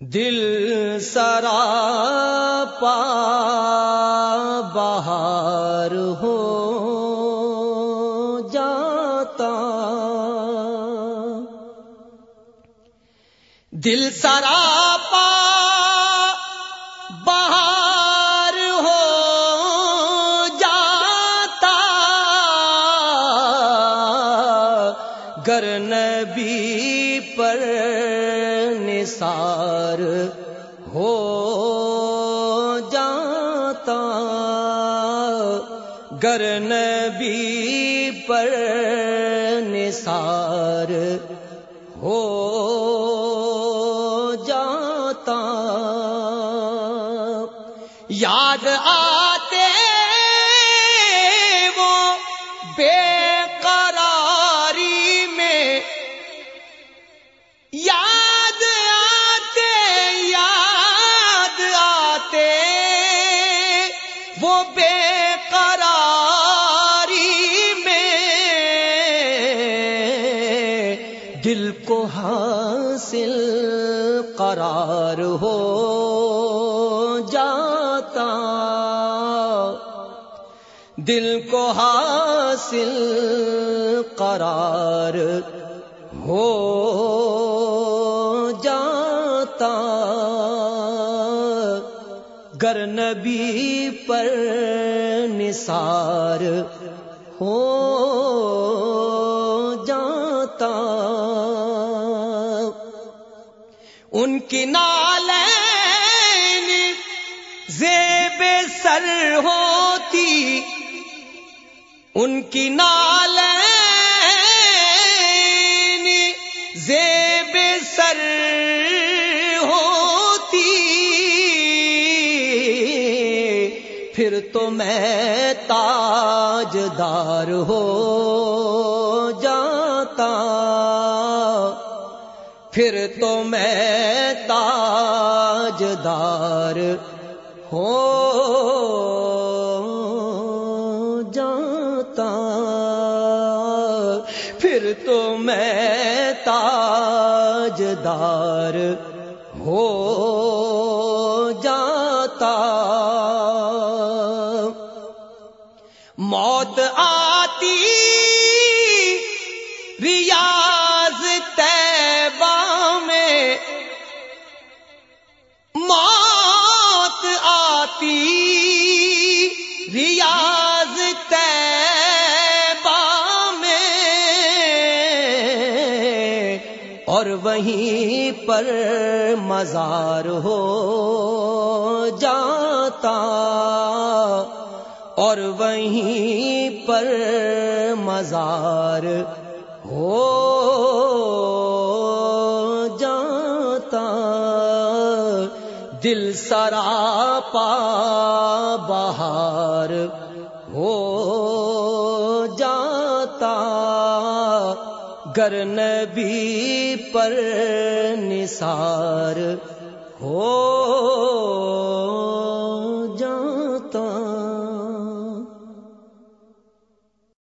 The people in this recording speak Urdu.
دل سرا پا بہار ہو جاتا۔ دل سرا پا گر نبی پر نثار ہو جاتا گر نبی پر نثار ہو جاتا۔ یاد آتے دل کو حاصل قرار ہو جاتا۔ دل کو حاصل قرار ہو جاتا۔ گر نبی پر نثار ہو ان کی نالین زیب سر ہوتی، ان کی نالین زیب سر ہوتی۔ پھر تو میں تاجدار ہو۔ پھر تو میں تاجدار ہو جاتا۔ پھر تو میں تاجدار ہو جاتا۔ موت آتی ریاض اور وہیں پر مزار ہو جاتا اور وہیں پر مزار ہو جاتا دل سرا پا بہار گر نبی پر نثار ہو